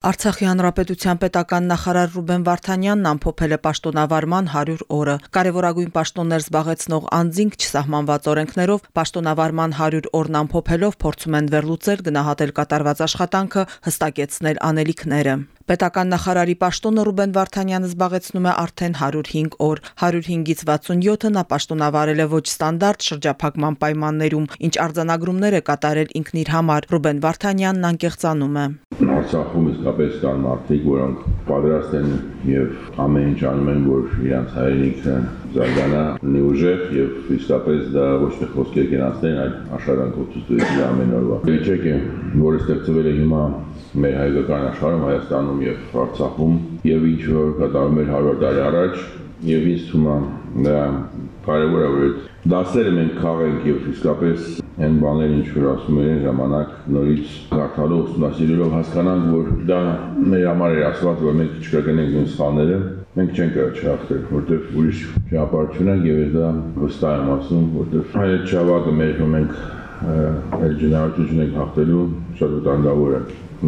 Արցախի հանրապետության պետական նախարար Ռուբեն Վարդանյանն ամփոփել է պաշտոնավարման 100 օրը։ Կարևորագույն պաշտոններ զբաղեցնող անձինք չսահմանված օրենքներով պաշտոնավարման 100 օրն ամփոփելով փորձում են վերլուծել գնահատել կատարված աշխատանքը, հստակեցնել անելիքները։ Պետական նախարարի պաշտոնը Ռուբեն Վարդանյանը զբաղեցնում է արդեն 105 օր։ 105-ից 67-ը նա պաշտոնավարել է ոչ ստանդարտ շրջափակման պայմաններում, ինչ արձանագրումներ է կատարել ինքն իր համար։ Ռուբեն Վարդանյանն անկեղծանում է։ Արցախում իսկապես կան մարդիկ, որոնք պատրաստ են եւ ամեն ինչ անում են, որ իրանց հայրենիքը զարգանա, ունի ուժեղ եւ իսկապես դա ոչ թե խոսքեր կենացնեն, այլ աշխատանքով ցույց ամեն օրվա։ Երջեք է, որը ստեղծվել է հիմա մեր հայկական աշխարհում, Հայաստանում եւ Արցախում եւ ինչ որ կատարում էր 100 տարի առաջ եւ ինձ թվում է կարևոր է որ դասերը մենք քաղենք եւ իսկապես այն բաները ինչ որ ասում են ժամանակ նորից կարդալով ուսումնասիրելով հասկանանք որ դա մեր համար է ասված որ մենք չկրկնենք նույն սխալները մենք չենք չհաղթել որտեվ ուրիշ ճանապարհ չունենք եւ դա վստահ եմ ասում որտեվ այդ ճավակը մեր մենք այդ ջնարություն ենք հաղթելու շատ վտանգավոր է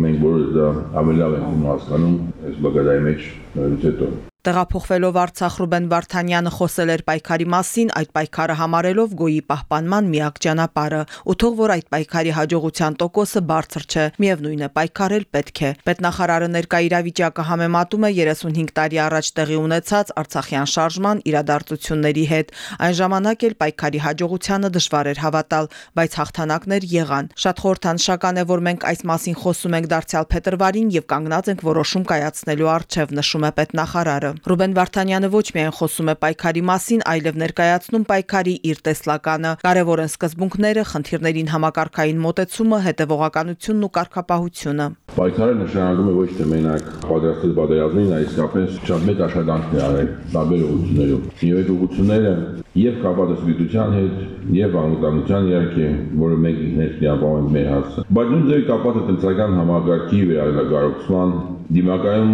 մենք բոլորս դա ավելի լավ ենք հասկանում այս բգարայի մեջ նորից հետո Տեղափոխվելով Արցախ Ռուբեն Վարդանյանը խոսել էր պայքարի մասին, այդ պայքարը համարելով գոյի պահպանման միակ ճանապարհը, ու թող որ այդ պայքարի հաջողության տոկոսը բարձր չէ, միևնույն է պայքարել պետք է։ Պետնախարարը ներկա իրավիճակը համեմատում է 35 տարի առաջ տեղի ունեցած Արցախյան շարժման իրադարձությունների հետ։ Այն ժամանակ էլ պայքարի հաջողությանը դժվար էր հավատալ, բայց հաղթանակներ եղան։ Շատ խորհրդանշական է, որ մենք այս մասին խոսում ենք դարձյալ փետրվարին եւ կանգնած ենք որոշում կայացնելու արժեվ նշում է պետնախարարը։ Ռուբեն Վարդանյանը ոչ միայն խոսում է պայքարի մասին, այլև ներկայացնում պայքարի իր տեսլականը։ Կարևոր են սկզբունքները, խնդիրներին համակարգային մոտեցումը, հետևողականությունն ու կարգապահությունը։ Պայքարը նշանակում է ոչ թե մենակ պատրաստել պատերազմին, այլ իսկապես շատ մեծ աշխատանքներ արել տարբեր ուղղություններով։ Եվ այդ ուղղությունները եւ կապված սպիտության հետ, եւ անվտանգության իհարկե, որը մենք ինքներս լիապահում ենք մեր հարցը։ Բայց նույն ձևի կապված է տնտեսական համագարկի վերակառուցման դիմակայում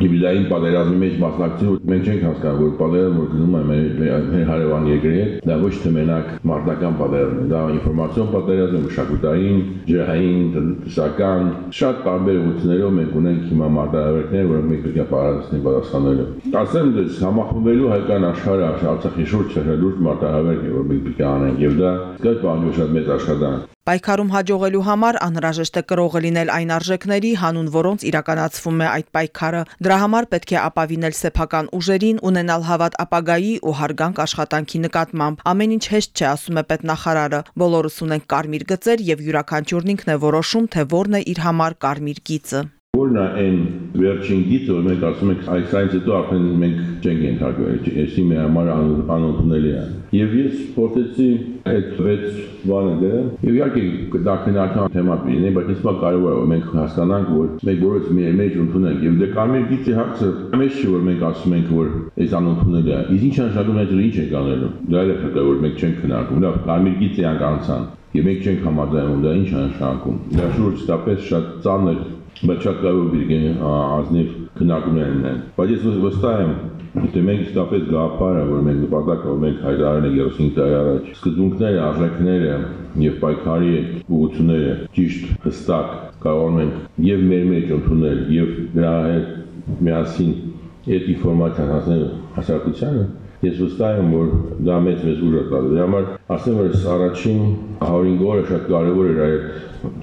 հիբրիդային պատերազմի մեջ մասնակցություն մենք չենք հասկանում որ պատերազմը որ գնում է մեր մեր հարևան երկրի հետ դա ոչ թե մենակ մարտական պատերազմ է դա ինֆորմացիոն պատերազմ մշակութային ջրային տնտեսական շատ տարբեր ուղղություններով մենք ունենք հիմա մարտահրավերներ որոնք մենք պետք է պատասխանենք պատասխանելու ասեմ դες համախմբելու հայկական աշխարհը Արցախի շուրջ լուրջ մարտահրավեր է որ մենք պետք է անենք եւ դա սկսած բանջո շատ մեծ աշխատանք Պայքարում հաջողելու համար անհրաժեշտ է կրողը լինել այն արժեքների, հանուն որոնց իրականացվում է այդ պայքարը։ Դրա համար պետք է ապավինել սեփական ուժերին, ունենալ հավատ ապագայի ու հարգանք աշխատանքի նկատմամբ։ Ամեն ինչ հեշտ չէ, ասում է պետնախարարը։ Բոլորս ունենք կարմիր գծեր եւ յուրաքանչյուրն ինքն է որոշում, թե որն է իր համար կարմիր գիծը։ Որն է այն վերջին գիծը, որ մենք ասում ենք այս այնց հետո արդեն մենք չենք ենթարկվել, էսի մեր համար անընդունելի է։ Եվ ես փորձեցի այդ վեց բանը դրեմ։ Եվ իհարկե դա քննարկման թեմա լինի, բայց ինձ մոտ կարևոր է որ մենք հասկանանք, որ մենք բոլորս մեր մեջ ընդունենք։ Եվ դե կարմիր գիծի հարցը մեծ չի, որ մենք ասում ենք, որ այս անընդունելի է։ Իսկ ինչ նշանակում է, ինչ ենք անելու։ Դա էլ է որ մենք չենք քննարկում։ Լավ, կարմիր գիծի անկանցան եւ մենք չենք համաձայնում դա ինչ նշանակում։ Դա շուրջ ստապես շատ ծանր կարևոր բիգեն ազնիվ քննարկումներ ունեն։ Բայց ես վստահ եմ, Եթե մենք իսկապես գաղափարը, որ մենք նպատակը մենք հայտարարել ենք 35 տարի առաջ, սկզբունքները, արժեքները եւ պայքարի ուղղությունները ճիշտ հստակ կարող ենք եւ մեր մեջ ընդունել եւ դրա հետ միասին այդ ինֆորմացիան հասնել հասարակությանը, ես վստահ եմ, որ դա մեծ մեծ ուժ է տալու։ Դրա համար ասեմ, որ առաջին 105 օրը շատ կարևոր էր այդ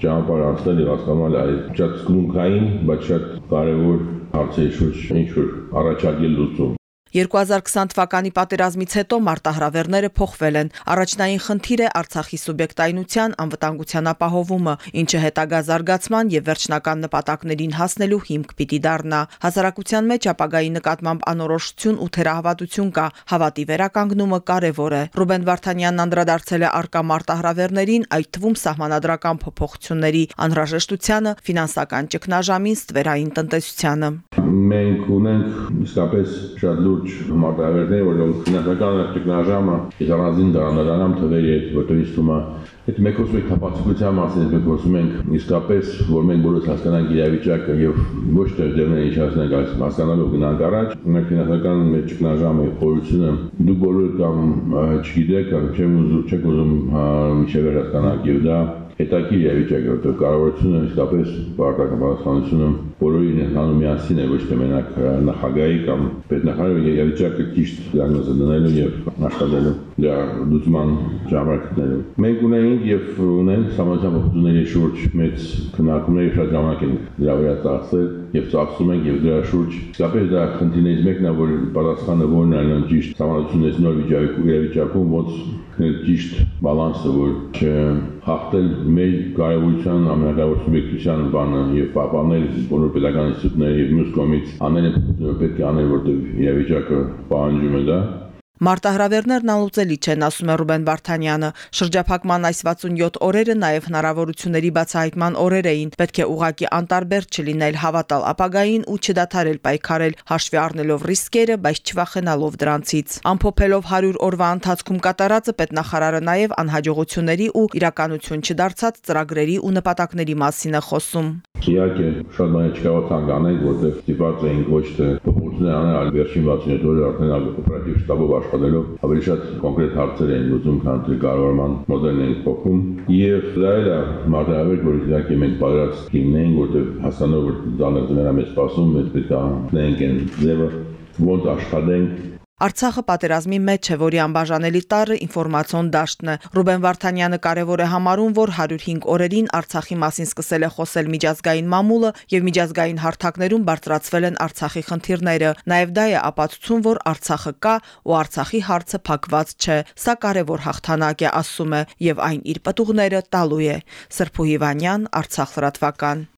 ճանապարհ անցնել եւ հասկանալ այդ շատ սկզբունքային, բայց շատ կարևոր հարցերի շուրջ ինչ որ առաջարկել լուծում։ 2020 թվականի պատերազմից հետո մարտահրավերները փոխվել են։ Առաջնային խնդիր է Արցախի սուբյեկտայնության անվտանգության ապահովումը, ինչը հետագա զարգացման եւ վերջնական նպատակներին հասնելու հիմք պիտի դառնա։ Հասարակության մեջ ապագայի նկատմամբ անորոշություն ու թերահավատություն կա։ Հավատի վերականգնումը կարևոր է։ Ռուբեն Վարդանյանն անդրադարձել է արկա մարտահրավերներին, այդ թվում սահմանադրական փոփոխությունների անհրաժեշտությանը, ֆինանսական ճգնաժամին, ստվերային տնտեսությանը։ Մենք ունենք իսկապես շատ լուրջ լուրջ մարտահրավերներ, որոնք ֆինանսական ճգնաժամը իշխանազին դառնալանամ թվերի հետ, որտեղ ինձ թվում է Այդ մենք խոսում ենք թափանցիկության մասին, մենք խոսում ենք իսկապես, որ մենք բոլորս հասկանանք իրավիճակը եւ ոչ թե դերները ինչ հասնենք այս հասկանալով գնանք առաջ, մենք ֆինանսական մեր ճգնաժամը խորությունը դու բոլորը կամ չգիտեք, կամ չեմ ուզում, չեք ուզում միջև հասկանալ եւ դա հետաքրիր իրավիճակ է, որտեղ կարողությունը իսկապես պարտական պատասխանությունը բոլորին հանում միասին է ոչ թե մենակ նախագահի կամ պետնախարարի իրավիճակը ճիշտ դիագնոզը դնելու եւ աշխատելու դրա լուծման ժամանակներում։ Մենք ունենք եւ ունենք համաձայն փոխությունների շուրջ մեծ քննարկումների շատ ժամանակ են դրա վրա ծախսել եւ ծախսում ենք եւ դրա շուրջ իսկապես դա խնդիրներից մեկն է որ պատասխանը որն է ճիշտ համալությունից նոր վիճակում ոնց ճիշտ բալանսը որ չհաղթել մեր կարևորության ամենակարևոր սուբյեկտության բանը եւ պահպանել բոլոր պետական ինստիտուտները եւ մյուս կողմից անել պետք է անել որտեղ իրավիճակը պահանջում է դա Մարտահրավերներն անլուծելի չեն, ասում է Ռուբեն Վարդանյանը։ Շրջափակման այս 67 օրերը նաև հնարավորությունների բացահայտման օրեր էին։ Պետք է ուղակի անտարբեր չլինել, հավատալ ապագային ու չդադարել պայքարել, հաշվի առնելով ռիսկերը, բայց չվախենալով դրանցից։ Ամփոփելով 100 օրվա ընթացքում կատարածը պետնախարարը նաև անհաջողությունների ու իրականություն չդարձած ծրագրերի ու նպատակների մասին է խոսում։ Իհարկե, շատ բաներ չկարողացանք անել, որտեղ ստիպված էինք ոչ թե փոփոխություններ անել, այլ վերջին 67 օրը արդեն օպերատիվ շտաբով աշխատելով ավելի շատ կոնկրետ հարցեր էին լուծում, քան թե կառավարման մոդելն էին փոխում։ Եվ դա էլ է մարտահրավեր, որ իհարկե մենք պատրաստ կլինենք, որտեղ հասանով որ դանը դրանց մեզ սպասում, մենք պետք է անենք այն ձևը, ոնց աշխատենք Արցախը պատերազմի մեջ է, որի անբաժանելի տարրը ինֆորմացիոն դաշտն է։ Ռուբեն Վարդանյանը կարևոր է համարում, որ 105 օրերին Արցախի մասին սկսել է խոսել միջազգային մամուլը եւ միջազգային հարթակներում բարձրացվել են Արցախի խնդիրները։ Նաեւ դա է ապացուցում, որ Արցախը կա ու Արցախի հարցը փակված չէ։ Սա կարևոր հաղթանակ է, ասում է, եւ այն իր պատուղները տալու է։ Սրփու Հիվանյան, Արցախ լրատվական։